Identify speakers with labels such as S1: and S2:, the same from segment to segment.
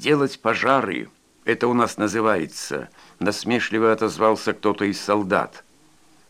S1: делать пожары. Это у нас называется, насмешливо отозвался кто-то из солдат.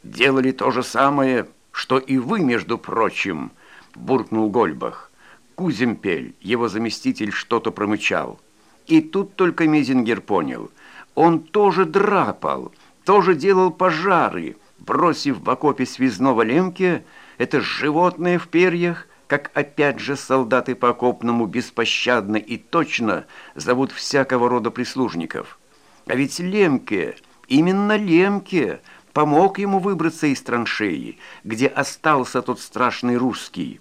S1: Делали то же самое, что и вы, между прочим, буркнул Гольбах. Куземпель, его заместитель, что-то промычал. И тут только Мезингер понял. Он тоже драпал, тоже делал пожары, бросив в окопе связного лемке это животное в перьях, как опять же солдаты по окопному беспощадно и точно зовут всякого рода прислужников. А ведь Лемке, именно Лемке, помог ему выбраться из траншеи, где остался тот страшный русский.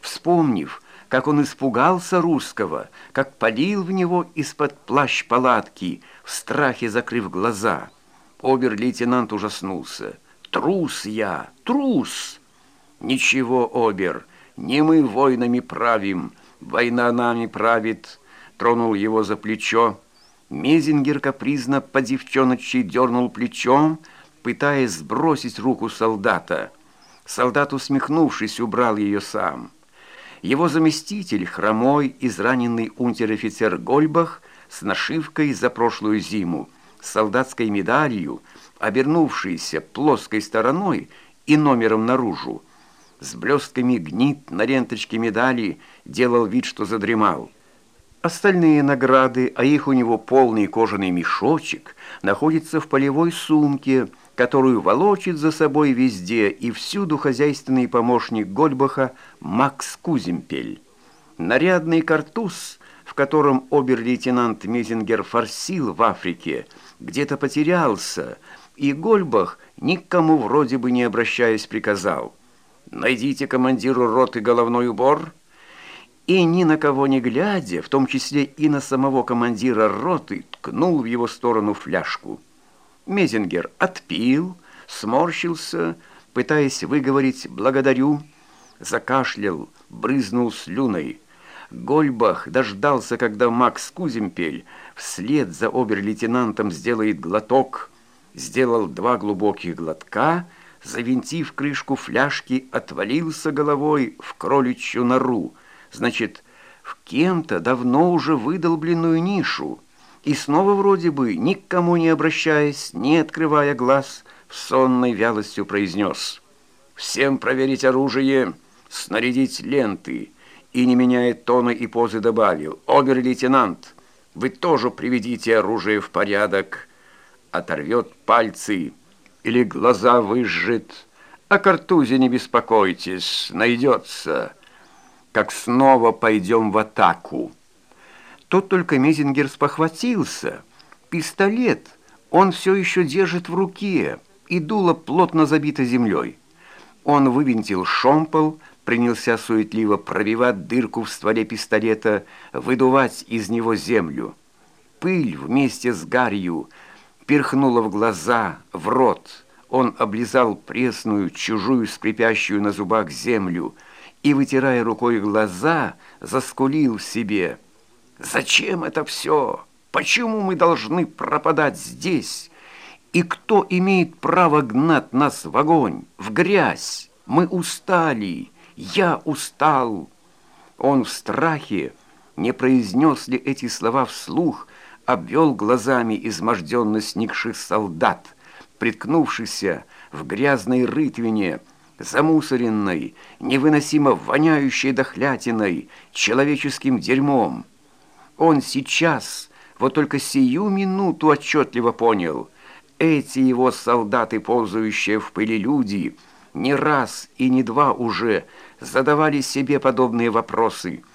S1: Вспомнив, как он испугался русского, как палил в него из-под плащ палатки, в страхе закрыв глаза, обер-лейтенант ужаснулся. «Трус я! Трус!» «Ничего, обер, не мы войнами правим, война нами правит», тронул его за плечо. Мезингер капризно по девчоночи дернул плечом, пытаясь сбросить руку солдата. Солдат, усмехнувшись, убрал ее сам. Его заместитель, хромой, израненный унтер-офицер Гольбах, с нашивкой за прошлую зиму, с солдатской медалью, обернувшийся плоской стороной и номером наружу, с блестками гнит на ленточке медали, делал вид, что задремал. Остальные награды, а их у него полный кожаный мешочек, находятся в полевой сумке, которую волочит за собой везде и всюду хозяйственный помощник Гольбаха Макс Куземпель. Нарядный картуз, в котором обер-лейтенант Мезингер форсил в Африке, где-то потерялся, и Гольбах, никому вроде бы не обращаясь, приказал «Найдите командиру роты головной убор» и ни на кого не глядя, в том числе и на самого командира роты, ткнул в его сторону фляжку. Мезингер отпил, сморщился, пытаясь выговорить «благодарю», закашлял, брызнул слюной. Гольбах дождался, когда Макс Куземпель вслед за обер-лейтенантом сделает глоток, сделал два глубоких глотка, завинтив крышку фляжки, отвалился головой в кроличью нору, значит, в кем-то давно уже выдолбленную нишу, и снова вроде бы, никому не обращаясь, не открывая глаз, в сонной вялостью произнес. «Всем проверить оружие, снарядить ленты» и, не меняя тона и позы, добавил. «Обер-лейтенант, вы тоже приведите оружие в порядок» оторвет пальцы или глаза выжжет. О картузе не беспокойтесь, найдется, как снова пойдем в атаку. Тот только Мезингер спохватился. Пистолет он все еще держит в руке, и дуло плотно забито землей. Он вывинтил шомпол, принялся суетливо пробивать дырку в стволе пистолета, выдувать из него землю. Пыль вместе с гарью перхнуло в глаза, в рот. Он облизал пресную, чужую, скрипящую на зубах землю и, вытирая рукой глаза, заскулил себе. «Зачем это все? Почему мы должны пропадать здесь? И кто имеет право гнать нас в огонь, в грязь? Мы устали, я устал». Он в страхе не произнес ли эти слова вслух, обвел глазами изможденно сникших солдат, приткнувшихся в грязной рытвине, замусоренной, невыносимо воняющей дохлятиной, человеческим дерьмом. Он сейчас, вот только сию минуту отчетливо понял, эти его солдаты, ползающие в пыли люди, не раз и не два уже задавали себе подобные вопросы –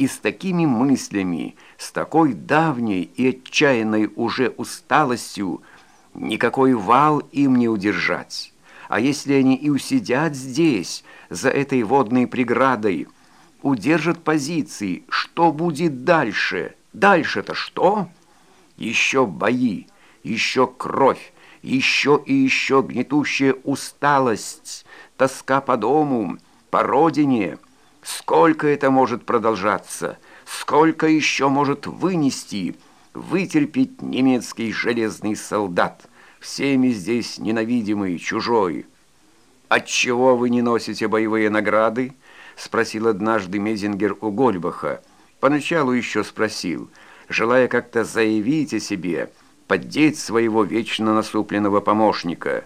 S1: и с такими мыслями, с такой давней и отчаянной уже усталостью, никакой вал им не удержать. А если они и усидят здесь, за этой водной преградой, удержат позиции, что будет дальше? Дальше-то что? Еще бои, еще кровь, еще и еще гнетущая усталость, тоска по дому, по родине — Сколько это может продолжаться? Сколько еще может вынести, вытерпеть немецкий железный солдат, всеми здесь ненавидимый, чужой? «Отчего вы не носите боевые награды?» — спросил однажды Мезингер у Гольбаха. Поначалу еще спросил, желая как-то заявить о себе, поддеть своего вечно насупленного помощника.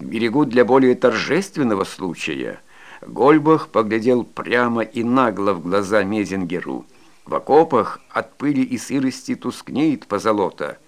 S1: Берегут для более торжественного случая. Гольбах поглядел прямо и нагло в глаза Мезингеру. В окопах от пыли и сырости тускнеет позолота —